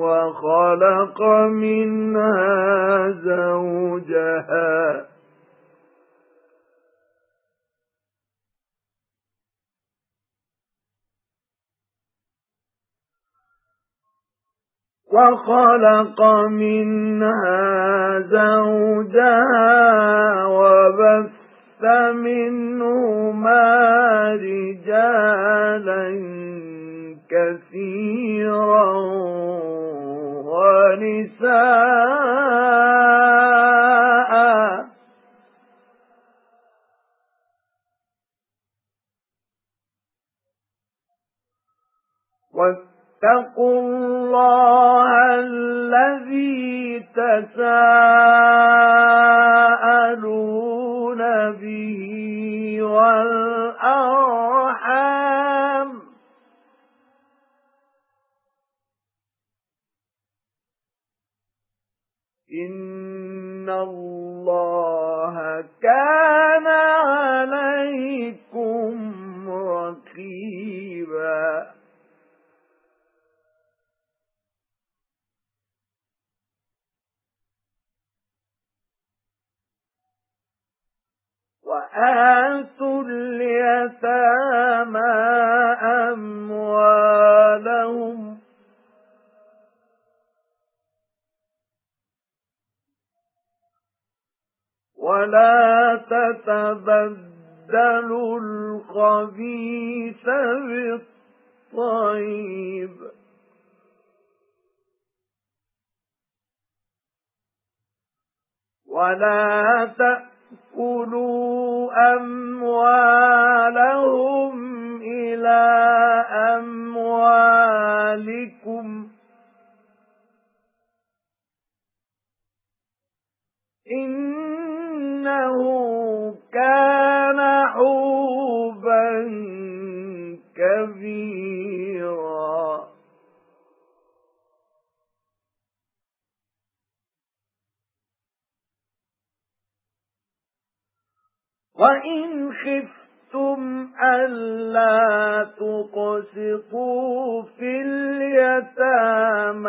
وخلق منها زوجها. وخلق منها زوجها وبث منهما رجالا كثيرا. ونساء واتقوا الله الذي تساءلون إن الله كان عليكم رقيبا وآتوا اليتامى ولا تتبدلوا الخبيث بالطيب. ولا تأكلوا أموالهم إلى أموالكم. إنه كبيرا وإن خفتم ألا تقسطوا في اليتامى